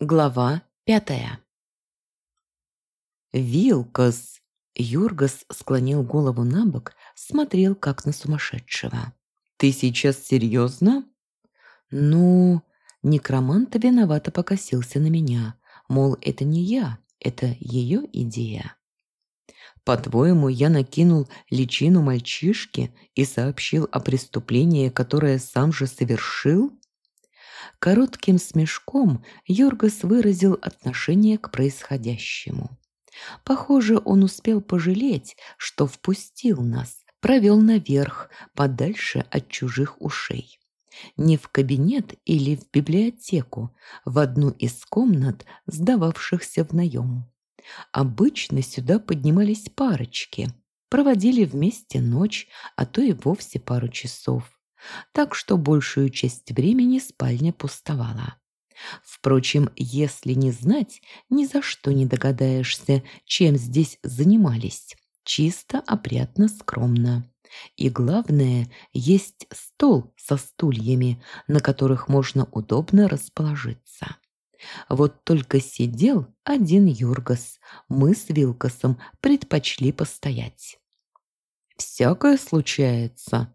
Глава пятая «Вилкас!» Юргас склонил голову на бок, смотрел как на сумасшедшего. «Ты сейчас серьезно?» «Ну...» Некромант виновато покосился на меня. Мол, это не я, это ее идея. «По-твоему, я накинул личину мальчишки и сообщил о преступлении, которое сам же совершил?» Коротким смешком Йоргас выразил отношение к происходящему. Похоже, он успел пожалеть, что впустил нас, провел наверх, подальше от чужих ушей. Не в кабинет или в библиотеку, в одну из комнат, сдававшихся в наем. Обычно сюда поднимались парочки, проводили вместе ночь, а то и вовсе пару часов так что большую часть времени спальня пустовала. Впрочем, если не знать, ни за что не догадаешься, чем здесь занимались. Чисто, опрятно, скромно. И главное, есть стол со стульями, на которых можно удобно расположиться. Вот только сидел один Юргас, мы с Вилкасом предпочли постоять. «Всякое случается»,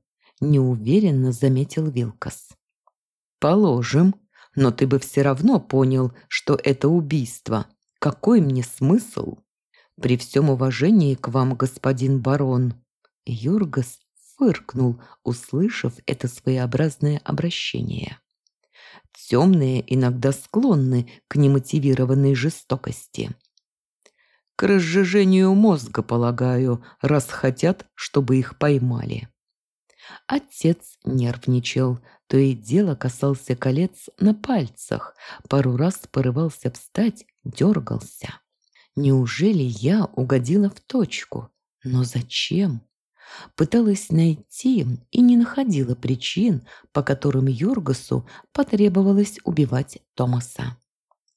неуверенно заметил Вилкас. Положим, но ты бы все равно понял, что это убийство. Какой мне смысл? При всем уважении к вам, господин барон. Юргас фыркнул, услышав это своеобразное обращение. Темные иногда склонны к немотивированной жестокости. К разжижению мозга, полагаю, раз хотят, чтобы их поймали. Отец нервничал, то и дело касался колец на пальцах, пару раз порывался встать, дергался. Неужели я угодила в точку? Но зачем? Пыталась найти и не находила причин, по которым Юргасу потребовалось убивать Томаса.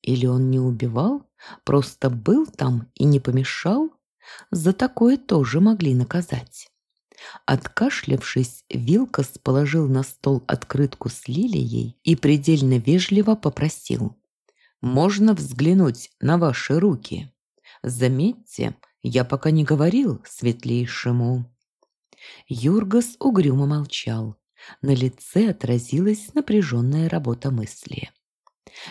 Или он не убивал, просто был там и не помешал? За такое тоже могли наказать. Откашлявшись, Вилкас положил на стол открытку с лилией и предельно вежливо попросил. «Можно взглянуть на ваши руки? Заметьте, я пока не говорил светлейшему». Юргас угрюмо молчал. На лице отразилась напряженная работа мысли.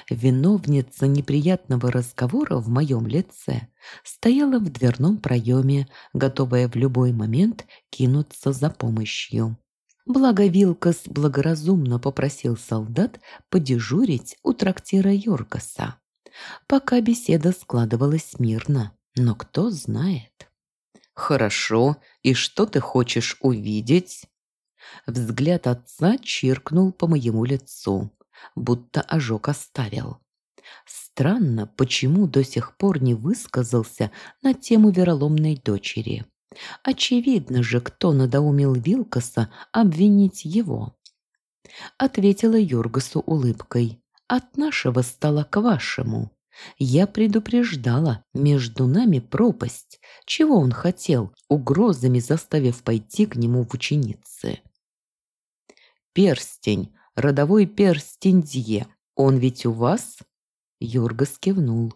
Виновница неприятного разговора в моем лице стояла в дверном проеме, готовая в любой момент кинуться за помощью. Благо Вилкас благоразумно попросил солдат подежурить у трактира Йоргаса. Пока беседа складывалась мирно, но кто знает. «Хорошо, и что ты хочешь увидеть?» Взгляд отца чиркнул по моему лицу будто ожог оставил. Странно, почему до сих пор не высказался на тему вероломной дочери. Очевидно же, кто надоумил Вилкаса обвинить его. Ответила Юргасу улыбкой. От нашего стола к вашему. Я предупреждала, между нами пропасть. Чего он хотел, угрозами заставив пойти к нему в ученицы? Перстень, родовой перстень Дье. Он ведь у вас?» Юргас кивнул.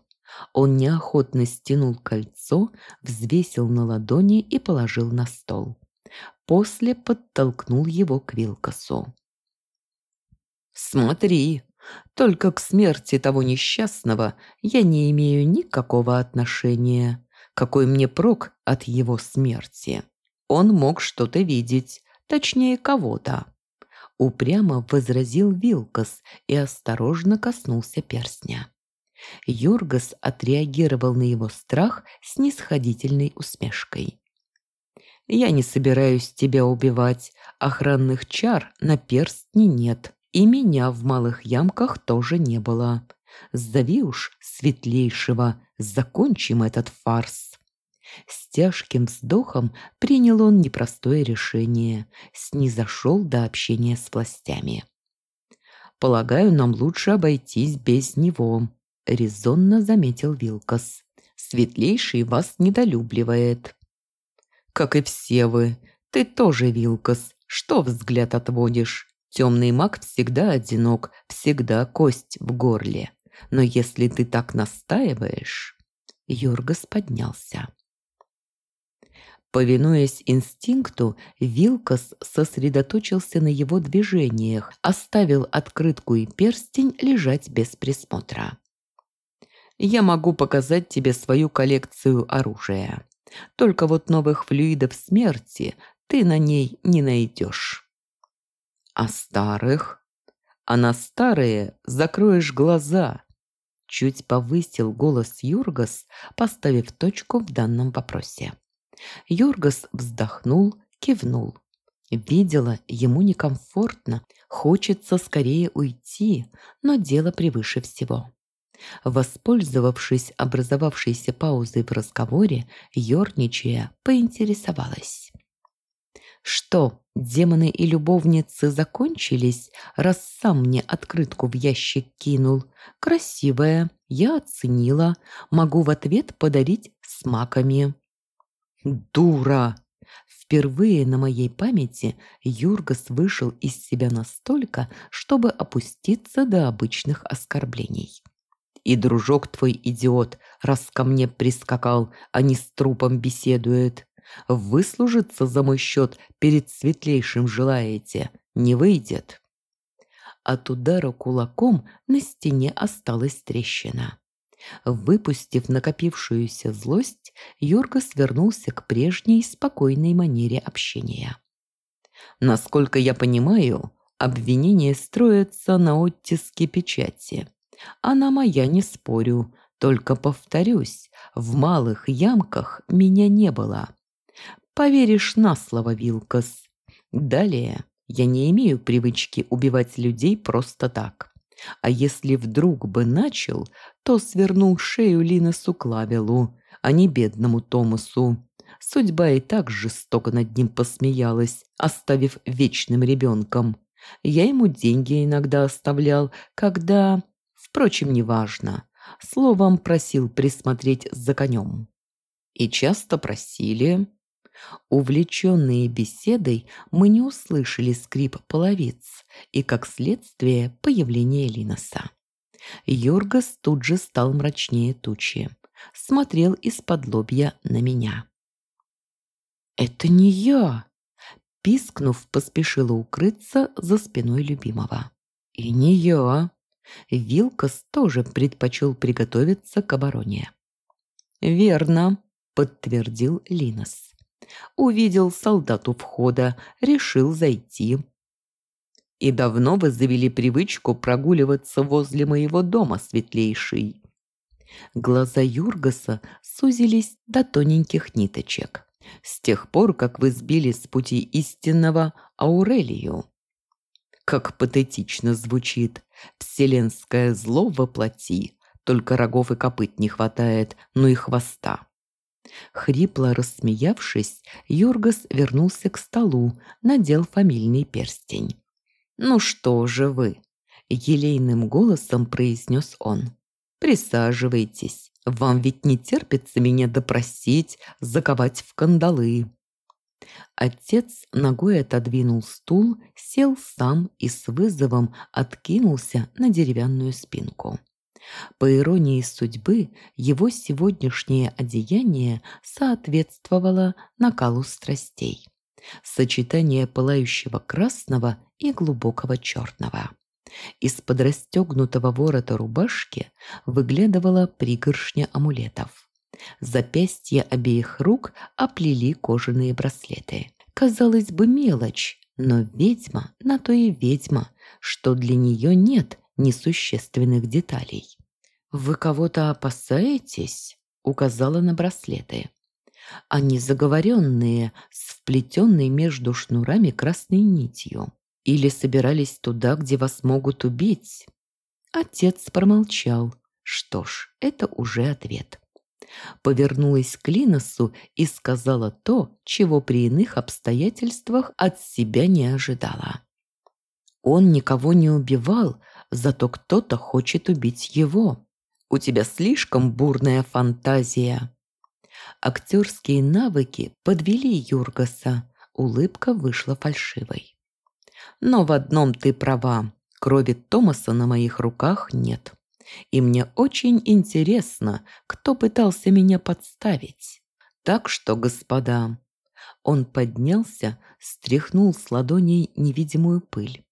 Он неохотно стянул кольцо, взвесил на ладони и положил на стол. После подтолкнул его к Вилкасу. «Смотри, только к смерти того несчастного я не имею никакого отношения. Какой мне прок от его смерти? Он мог что-то видеть, точнее кого-то. Упрямо возразил Вилкас и осторожно коснулся перстня. Юргас отреагировал на его страх с нисходительной усмешкой. «Я не собираюсь тебя убивать. Охранных чар на перстне нет. И меня в малых ямках тоже не было. Зови уж светлейшего, закончим этот фарс». С тяжким вздохом принял он непростое решение, снизошел до общения с властями. «Полагаю, нам лучше обойтись без него», — резонно заметил Вилкас. «Светлейший вас недолюбливает». «Как и все вы. Ты тоже, Вилкас. Что взгляд отводишь? Темный маг всегда одинок, всегда кость в горле. Но если ты так настаиваешь...» Юргас поднялся. Повинуясь инстинкту, Вилкас сосредоточился на его движениях, оставил открытку и перстень лежать без присмотра. «Я могу показать тебе свою коллекцию оружия. Только вот новых флюидов смерти ты на ней не найдешь». «А старых?» «А на старые закроешь глаза», Чуть повысил голос Юргас, поставив точку в данном вопросе. Юргас вздохнул, кивнул. Видела, ему некомфортно, хочется скорее уйти, но дело превыше всего. Воспользовавшись образовавшейся паузой в разговоре, Ёрничая поинтересовалась. «Что, демоны и любовницы закончились, раз сам мне открытку в ящик кинул? Красивая, я оценила, могу в ответ подарить с маками». Дура! Впервые на моей памяти Юргас вышел из себя настолько, чтобы опуститься до обычных оскорблений. И дружок твой идиот, раз ко мне прискакал, а не с трупом беседует. Выслужиться за мой счет перед светлейшим желаете, не выйдет. От удара кулаком на стене осталась трещина. Выпустив накопившуюся злость, Юрка свернулся к прежней спокойной манере общения. «Насколько я понимаю, обвинение строится на оттиске печати. Она моя, не спорю, только повторюсь, в малых ямках меня не было. Поверишь на слово, Вилкас. Далее, я не имею привычки убивать людей просто так. А если вдруг бы начал, то свернул шею Линосу Клавелу, а не бедному Томасу. Судьба и так жестоко над ним посмеялась, оставив вечным ребенком. Я ему деньги иногда оставлял, когда... Впрочем, неважно. Словом, просил присмотреть за конем. И часто просили... Увлеченные беседой, мы не услышали скрип половиц и, как следствие, появление Линоса. Йоргас тут же стал мрачнее тучи. Смотрел из-под лобья на меня. «Это не я!» Пискнув, поспешила укрыться за спиной любимого. «И не я!» Вилкас тоже предпочел приготовиться к обороне. «Верно», — подтвердил Линос. Увидел солдат у входа, решил зайти. И давно вы завели привычку прогуливаться возле моего дома, светлейший. Глаза Юргаса сузились до тоненьких ниточек. С тех пор, как вы сбили с пути истинного Аурелию. Как патетично звучит. Вселенское зло воплоти. Только рогов и копыт не хватает, но и хвоста. Хрипло рассмеявшись, Юргас вернулся к столу, надел фамильный перстень. «Ну что же вы?» – елейным голосом произнес он. «Присаживайтесь. Вам ведь не терпится меня допросить, заковать в кандалы». Отец ногой отодвинул стул, сел сам и с вызовом откинулся на деревянную спинку. По иронии судьбы, его сегодняшнее одеяние соответствовало накалу страстей. Сочетание пылающего красного и глубокого черного. Из-под расстегнутого ворота рубашки выглядывала пригоршня амулетов. Запястья обеих рук оплели кожаные браслеты. Казалось бы, мелочь, но ведьма на то и ведьма, что для нее нет несущественных деталей. «Вы кого-то опасаетесь?» – указала на браслеты. Они заговоренные, с вплетенной между шнурами красной нитью. Или собирались туда, где вас могут убить? Отец промолчал. Что ж, это уже ответ. Повернулась к Линосу и сказала то, чего при иных обстоятельствах от себя не ожидала. Он никого не убивал, зато кто-то хочет убить его. У тебя слишком бурная фантазия. Актерские навыки подвели Юргаса, улыбка вышла фальшивой. Но в одном ты права, крови Томаса на моих руках нет. И мне очень интересно, кто пытался меня подставить. Так что, господа, он поднялся, стряхнул с ладоней невидимую пыль.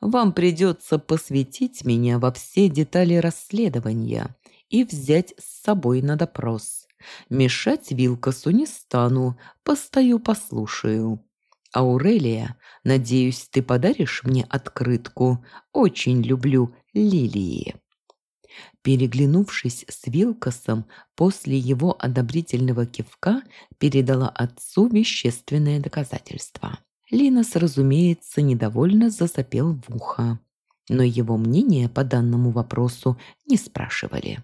Вам придется посвятить меня во все детали расследования и взять с собой на допрос. Мешать Вилкасу не стану, постою послушаю. Аурелия, надеюсь, ты подаришь мне открытку. Очень люблю лилии. Переглянувшись с Вилкасом, после его одобрительного кивка передала отцу вещественное доказательство. Линос, разумеется, недовольно засопел в ухо, но его мнение по данному вопросу не спрашивали.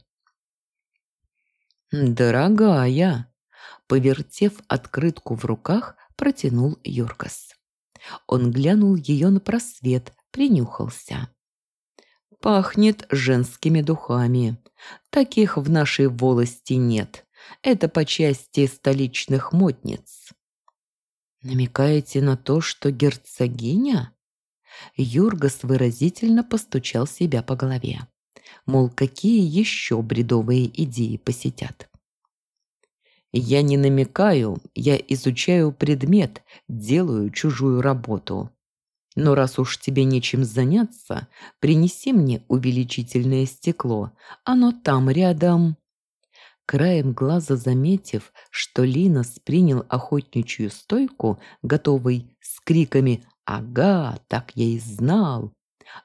«Дорогая!» Повертев открытку в руках, протянул Юркас. Он глянул ее на просвет, принюхался. «Пахнет женскими духами. Таких в нашей волости нет. Это по части столичных модниц». «Намекаете на то, что герцогиня?» Юргас выразительно постучал себя по голове. Мол, какие еще бредовые идеи посетят. «Я не намекаю, я изучаю предмет, делаю чужую работу. Но раз уж тебе нечем заняться, принеси мне увеличительное стекло, оно там рядом». Краем глаза заметив, что Линос принял охотничью стойку, готовый с криками «Ага, так я и знал!»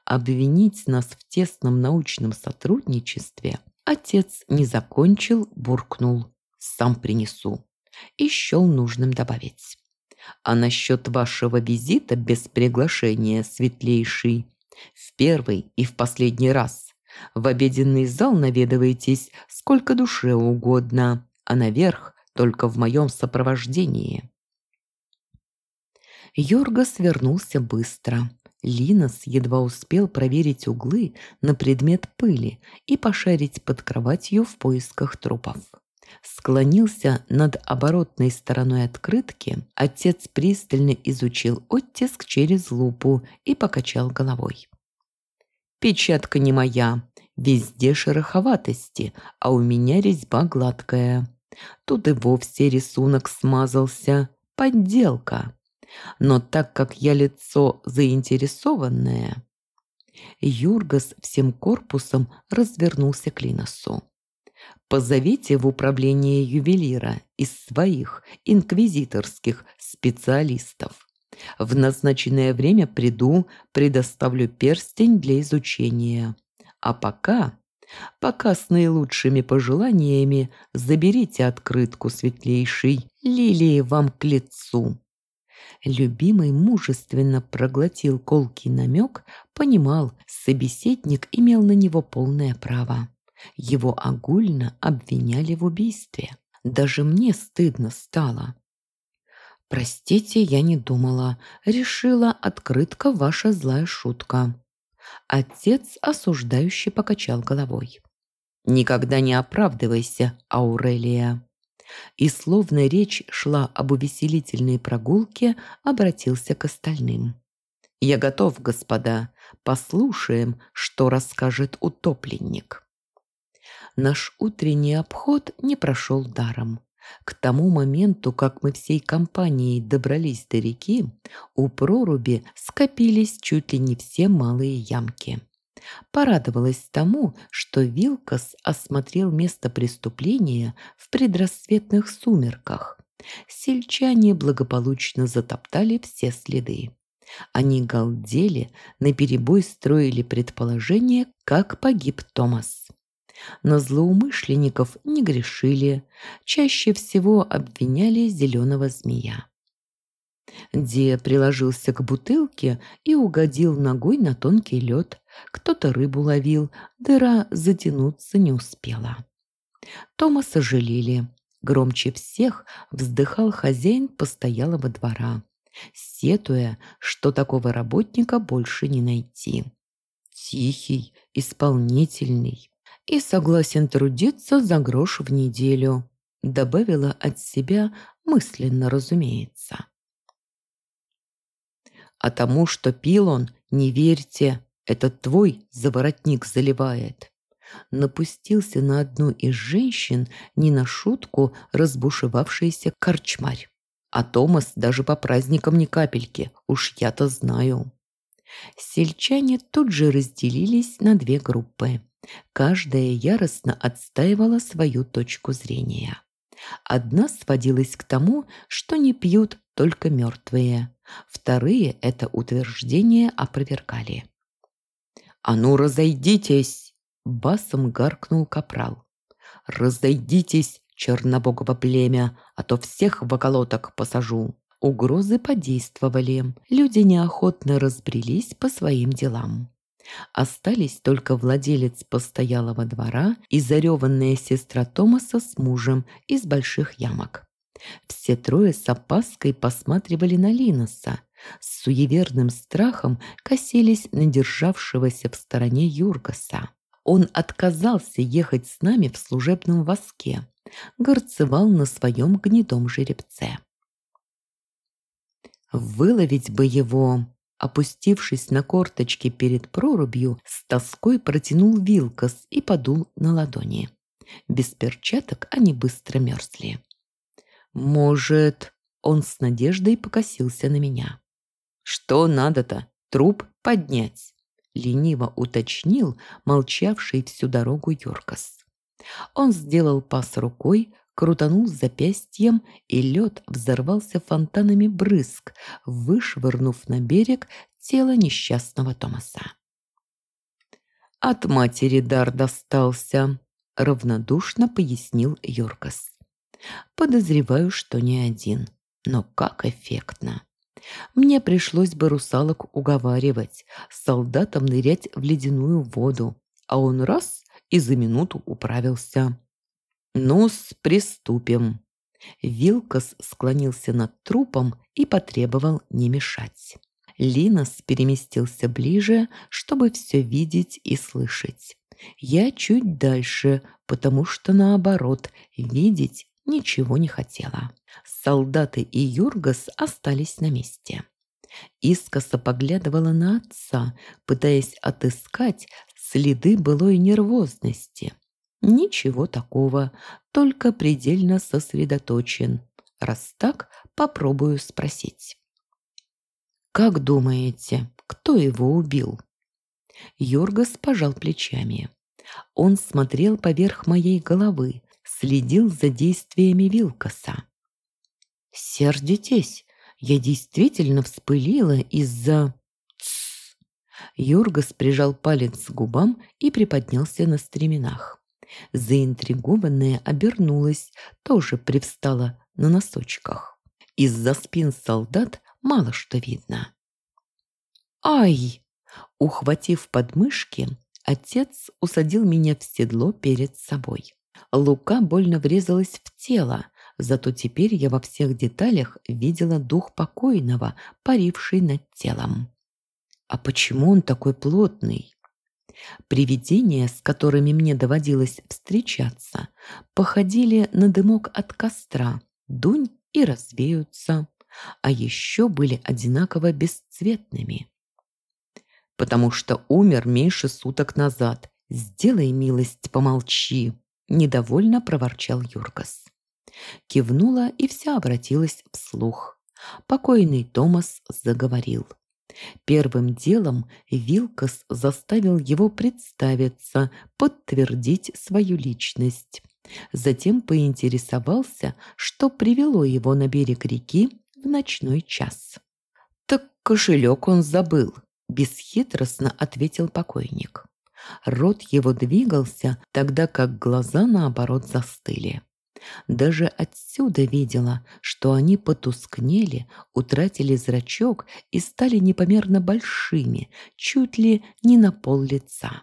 Обвинить нас в тесном научном сотрудничестве отец не закончил, буркнул «Сам принесу» и счел нужным добавить. А насчет вашего визита без приглашения, светлейший, в первый и в последний раз в обеденный зал наведывайтесь сколько душе угодно, а наверх только в моем сопровождении». Йорга свернулся быстро. Линос едва успел проверить углы на предмет пыли и пошарить под кроватью в поисках трупов. Склонился над оборотной стороной открытки, отец пристально изучил оттиск через лупу и покачал головой. Печатка не моя. Везде шероховатости, а у меня резьба гладкая. Тут и вовсе рисунок смазался. Подделка. Но так как я лицо заинтересованное... Юргас всем корпусом развернулся к Линосу. «Позовите в управление ювелира из своих инквизиторских специалистов. В назначенное время приду, предоставлю перстень для изучения. А пока, пока с наилучшими пожеланиями заберите открытку светлейшей, лилии вам к лицу». Любимый мужественно проглотил колкий намек, понимал, собеседник имел на него полное право. Его огульно обвиняли в убийстве. Даже мне стыдно стало. «Простите, я не думала. Решила, открытка ваша злая шутка». Отец осуждающий покачал головой. «Никогда не оправдывайся, Аурелия». И словно речь шла об увеселительной прогулке, обратился к остальным. «Я готов, господа. Послушаем, что расскажет утопленник». Наш утренний обход не прошел даром. К тому моменту, как мы всей компанией добрались до реки, у проруби скопились чуть ли не все малые ямки. Порадовалась тому, что Вилкас осмотрел место преступления в предрассветных сумерках. Сельчане благополучно затоптали все следы. Они галдели, наперебой строили предположение, как погиб Томас. На злоумышленников не грешили, чаще всего обвиняли зеленого змея. Де приложился к бутылке и угодил ногой на тонкий лед. Кто-то рыбу ловил, дыра затянуться не успела. Тома сожалели. Громче всех вздыхал хозяин постоялого двора, сетуя, что такого работника больше не найти. Тихий, исполнительный, и согласен трудиться за грош в неделю», добавила от себя мысленно, разумеется. А тому, что пил он, не верьте, этот твой заворотник заливает. напустился на одну из женщин, не на шутку разбушевавшийся корчмарь. А Томас даже по праздникам ни капельки, уж я-то знаю. Сельчане тут же разделились на две группы. Каждая яростно отстаивала свою точку зрения. Одна сводилась к тому, что не пьют только мертвые. Вторые это утверждение опровергали. «А ну, разойдитесь!» – басом гаркнул капрал. «Разойдитесь, чернобогово племя, а то всех в околоток посажу!» Угрозы подействовали. Люди неохотно разбрелись по своим делам. Остались только владелец постоялого двора и зареванная сестра Томаса с мужем из больших ямок. Все трое с опаской посматривали на Линоса, с суеверным страхом косились на державшегося в стороне Юргаса. Он отказался ехать с нами в служебном воске, горцевал на своем гнедом жеребце. Выловить бы его, опустившись на корточки перед прорубью, с тоской протянул Вилкас и подул на ладони. Без перчаток они быстро мерзли. «Может...» Он с надеждой покосился на меня. «Что надо-то? Труп поднять?» Лениво уточнил молчавший всю дорогу Юркас. Он сделал пас рукой, крутанул запястьем, и лед взорвался фонтанами брызг, вышвырнув на берег тело несчастного Томаса. «От матери дар достался», — равнодушно пояснил Йоркас. «Подозреваю, что не один, но как эффектно». Мне пришлось бы русалок уговаривать, солдатам нырять в ледяную воду, а он раз и за минуту управился. «Ну-с, приступим». Вилкас склонился над трупом и потребовал не мешать. Линос переместился ближе, чтобы все видеть и слышать. Я чуть дальше, потому что, наоборот, видеть ничего не хотела. Солдаты и Юргас остались на месте. Искоса поглядывала на отца, пытаясь отыскать следы былой нервозности – Ничего такого, только предельно сосредоточен. Раз так, попробую спросить. «Как думаете, кто его убил?» Йоргас пожал плечами. Он смотрел поверх моей головы, следил за действиями Вилкаса. «Сердитесь, я действительно вспылила из-за...» Юргас прижал палец к губам и приподнялся на стременах. Заинтригованная обернулась, тоже привстала на носочках. Из-за спин солдат мало что видно. «Ай!» Ухватив подмышки, отец усадил меня в седло перед собой. Лука больно врезалась в тело, зато теперь я во всех деталях видела дух покойного, паривший над телом. А почему он такой плотный? Привидения, с которыми мне доводилось встречаться, походили на дымок от костра, дунь и развеются, а еще были одинаково бесцветными. «Потому что умер меньше суток назад. Сделай милость, помолчи!» – недовольно проворчал Юргас. Кивнула и вся обратилась вслух. Покойный Томас заговорил. Первым делом Вилкас заставил его представиться, подтвердить свою личность. Затем поинтересовался, что привело его на берег реки в ночной час. «Так кошелек он забыл», – бесхитростно ответил покойник. Рот его двигался, тогда как глаза, наоборот, застыли. Даже отсюда видела, что они потускнели, утратили зрачок и стали непомерно большими, чуть ли не на пол лица.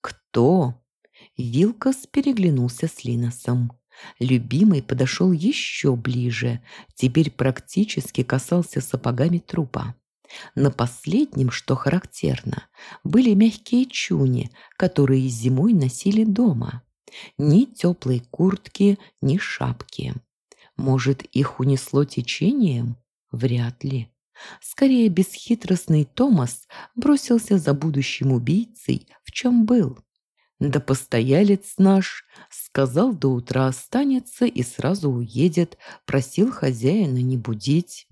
«Кто?» Вилкас переглянулся с Линосом. Любимый подошел еще ближе, теперь практически касался сапогами трупа. На последнем, что характерно, были мягкие чуни, которые зимой носили дома. Ни теплой куртки, ни шапки. Может, их унесло течением? Вряд ли. Скорее, бесхитростный Томас бросился за будущим убийцей, в чем был. Да постоялец наш сказал, до утра останется и сразу уедет, просил хозяина не будить.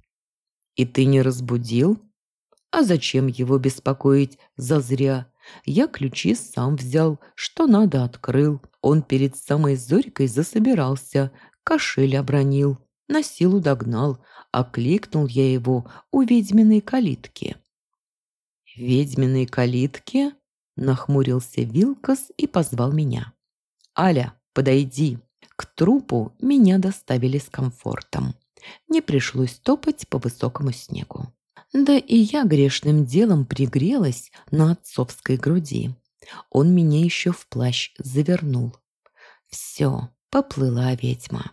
И ты не разбудил? А зачем его беспокоить зазря? Я ключи сам взял, что надо открыл. Он перед самой зорькой засобирался, кошель обронил, на силу догнал, окликнул я его у ведьминой калитки. «Ведьминой калитки?» – нахмурился Вилкас и позвал меня. «Аля, подойди». К трупу меня доставили с комфортом. Не пришлось топать по высокому снегу. Да и я грешным делом пригрелась на отцовской груди. Он меня еще в плащ завернул. Все, поплыла ведьма.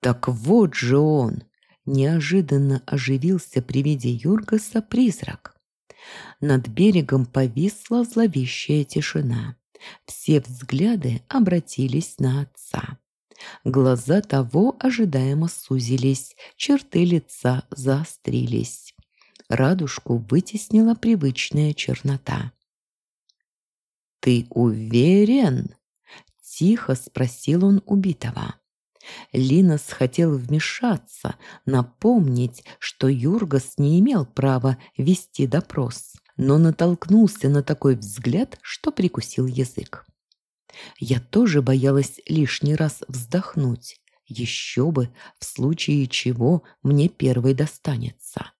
Так вот же он! Неожиданно оживился при виде Юргаса призрак. Над берегом повисла зловещая тишина. Все взгляды обратились на отца. Глаза того ожидаемо сузились, черты лица заострились. Радужку вытеснила привычная чернота. «Ты уверен?» – тихо спросил он убитого. Линос хотел вмешаться, напомнить, что Юргас не имел права вести допрос, но натолкнулся на такой взгляд, что прикусил язык. Я тоже боялась лишний раз вздохнуть. Еще бы, в случае чего мне первый достанется.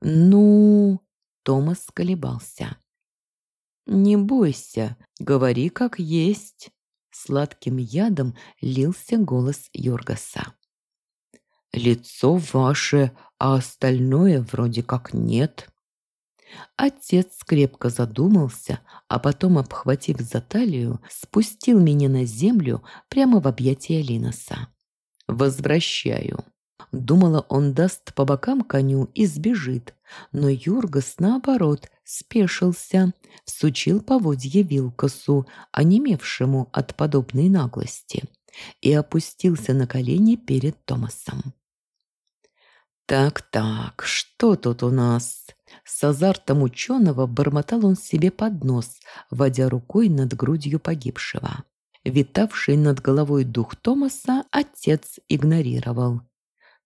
«Ну...» — Томас колебался. «Не бойся, говори как есть». Сладким ядом лился голос Йоргаса. «Лицо ваше, а остальное вроде как нет». Отец крепко задумался, а потом, обхватив за талию, спустил меня на землю прямо в объятия Линоса. «Возвращаю». Думала, он даст по бокам коню и сбежит, но Юргас, наоборот, спешился, всучил поводье Вилкосу, онемевшему от подобной наглости, и опустился на колени перед Томасом. «Так-так, что тут у нас?» С азартом ученого бормотал он себе под нос, водя рукой над грудью погибшего. Витавший над головой дух Томаса отец игнорировал.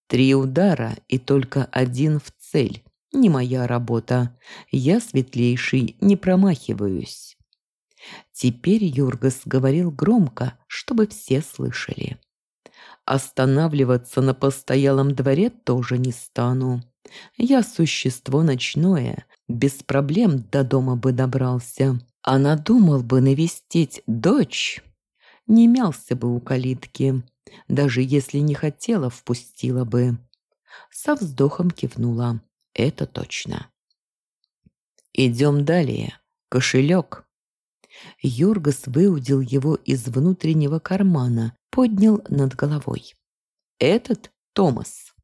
«Три удара и только один в цель. Не моя работа. Я, светлейший, не промахиваюсь». Теперь Юргас говорил громко, чтобы все слышали. Останавливаться на постоялом дворе тоже не стану. Я существо ночное, без проблем до дома бы добрался. А надумал бы навестить дочь, не мялся бы у калитки. Даже если не хотела, впустила бы. Со вздохом кивнула. Это точно. Идем далее. Кошелек. Юргас выудил его из внутреннего кармана, поднял над головой. «Этот Томас?»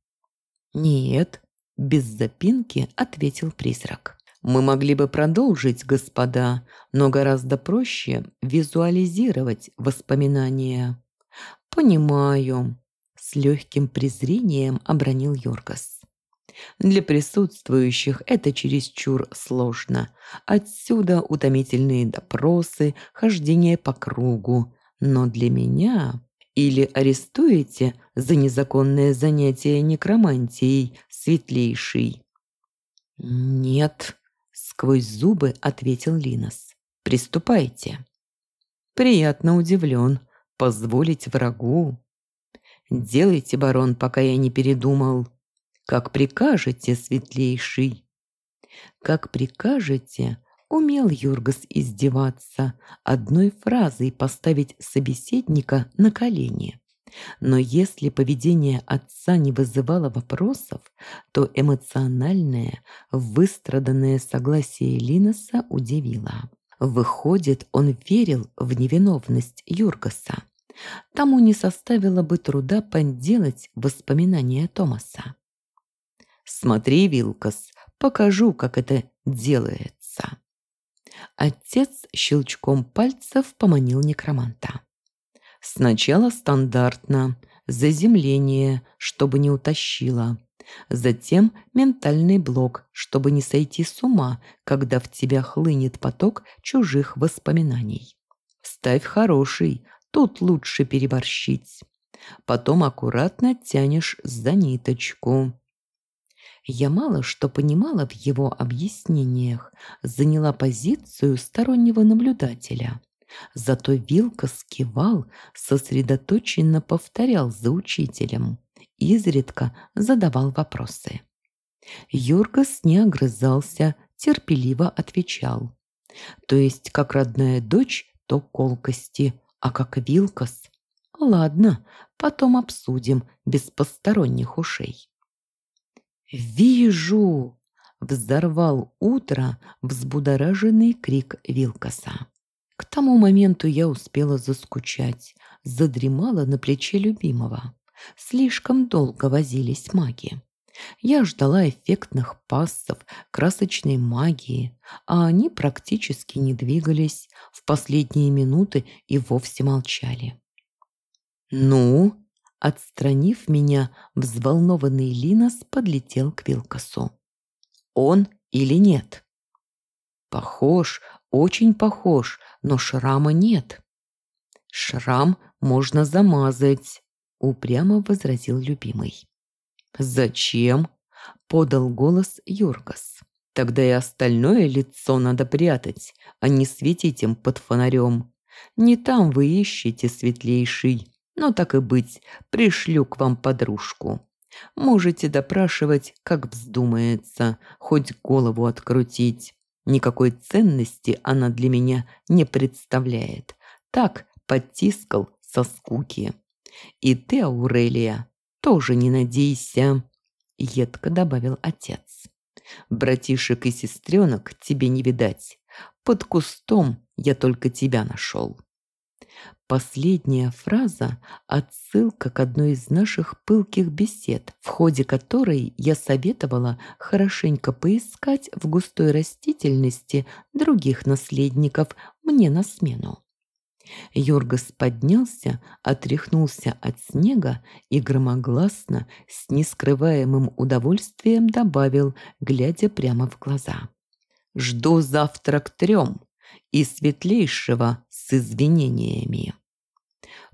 «Нет», – без запинки ответил призрак. «Мы могли бы продолжить, господа, но гораздо проще визуализировать воспоминания». «Понимаю», – с легким презрением обронил Йоргас. Для присутствующих это чересчур сложно. Отсюда утомительные допросы, хождение по кругу. Но для меня... Или арестуете за незаконное занятие некромантией, светлейший?» «Нет», — сквозь зубы ответил Линос. «Приступайте». «Приятно удивлен. Позволить врагу?» «Делайте, барон, пока я не передумал». «Как прикажете, светлейший». «Как прикажете» Умел Юргас издеваться, одной фразой поставить собеседника на колени. Но если поведение отца не вызывало вопросов, то эмоциональное, выстраданное согласие Линоса удивило. Выходит, он верил в невиновность Юргаса. Тому не составило бы труда подделать воспоминания Томаса. «Смотри, Вилкас, покажу, как это делается». Отец щелчком пальцев поманил некроманта. Сначала стандартно, заземление, чтобы не утащило. Затем ментальный блок, чтобы не сойти с ума, когда в тебя хлынет поток чужих воспоминаний. Ставь хороший, тут лучше переборщить. Потом аккуратно тянешь за ниточку. Я мало что понимала в его объяснениях, заняла позицию стороннего наблюдателя. Зато Вилка скивал, сосредоточенно повторял за учителем, изредка задавал вопросы. Юргас не огрызался, терпеливо отвечал. То есть, как родная дочь, то колкости, а как Вилкас. Ладно, потом обсудим, без посторонних ушей. «Вижу!» – взорвал утро взбудораженный крик Вилкаса. К тому моменту я успела заскучать, задремала на плече любимого. Слишком долго возились маги. Я ждала эффектных пассов, красочной магии, а они практически не двигались, в последние минуты и вовсе молчали. «Ну?» Отстранив меня, взволнованный Линос подлетел к Вилкасу. «Он или нет?» «Похож, очень похож, но шрама нет». «Шрам можно замазать», — упрямо возразил любимый. «Зачем?» — подал голос Юргас. «Тогда и остальное лицо надо прятать, а не светить им под фонарем. Не там вы ищете светлейший, но так и быть, пришлю к вам подружку. Можете допрашивать, как вздумается, хоть голову открутить. Никакой ценности она для меня не представляет. Так подтискал со скуки. И ты, Аурелия, тоже не надейся, едко добавил отец. Братишек и сестренок тебе не видать. Под кустом я только тебя нашел. Последняя фраза – отсылка к одной из наших пылких бесед, в ходе которой я советовала хорошенько поискать в густой растительности других наследников мне на смену. Йоргас поднялся, отряхнулся от снега и громогласно, с нескрываемым удовольствием добавил, глядя прямо в глаза. «Жду завтра к трем и светлейшего с извинениями».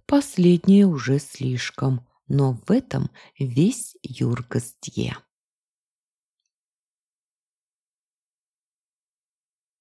Последнее уже слишком, но в этом весь Юргас Дье.